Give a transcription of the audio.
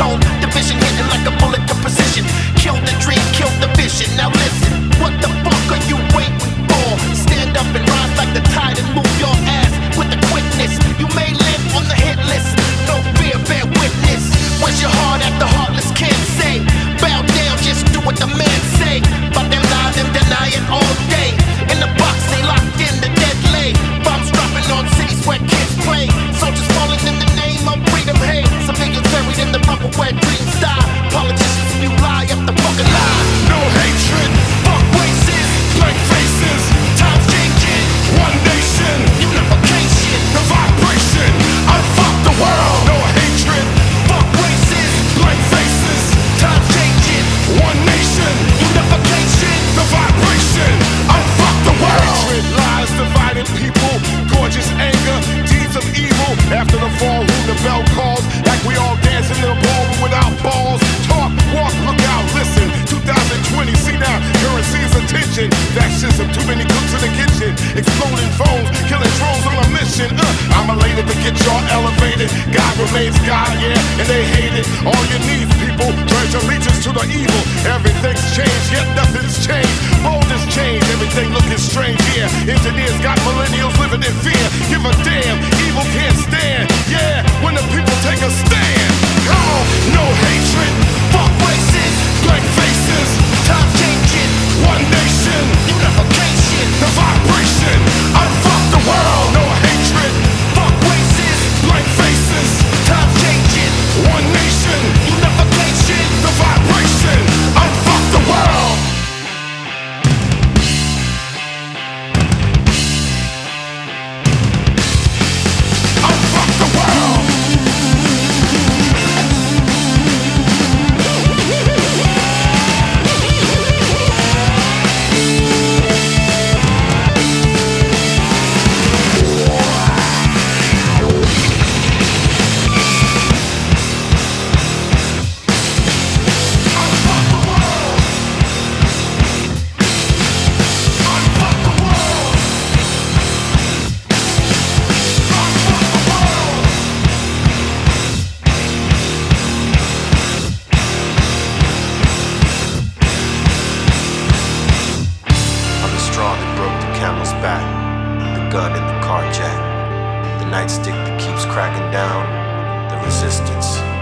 The Division hitting like a I'm elated to get y'all elevated. God remains God, yeah, and they hate it. All you need, people, turn your allegiance to the evil. Everything's changed, yet nothing's changed. Mold has changed, everything looking strange. Yeah. Engineers got millennials living in fear. Give a damn, evil can't the the gun in the car jack, the nightstick that keeps cracking down, the resistance.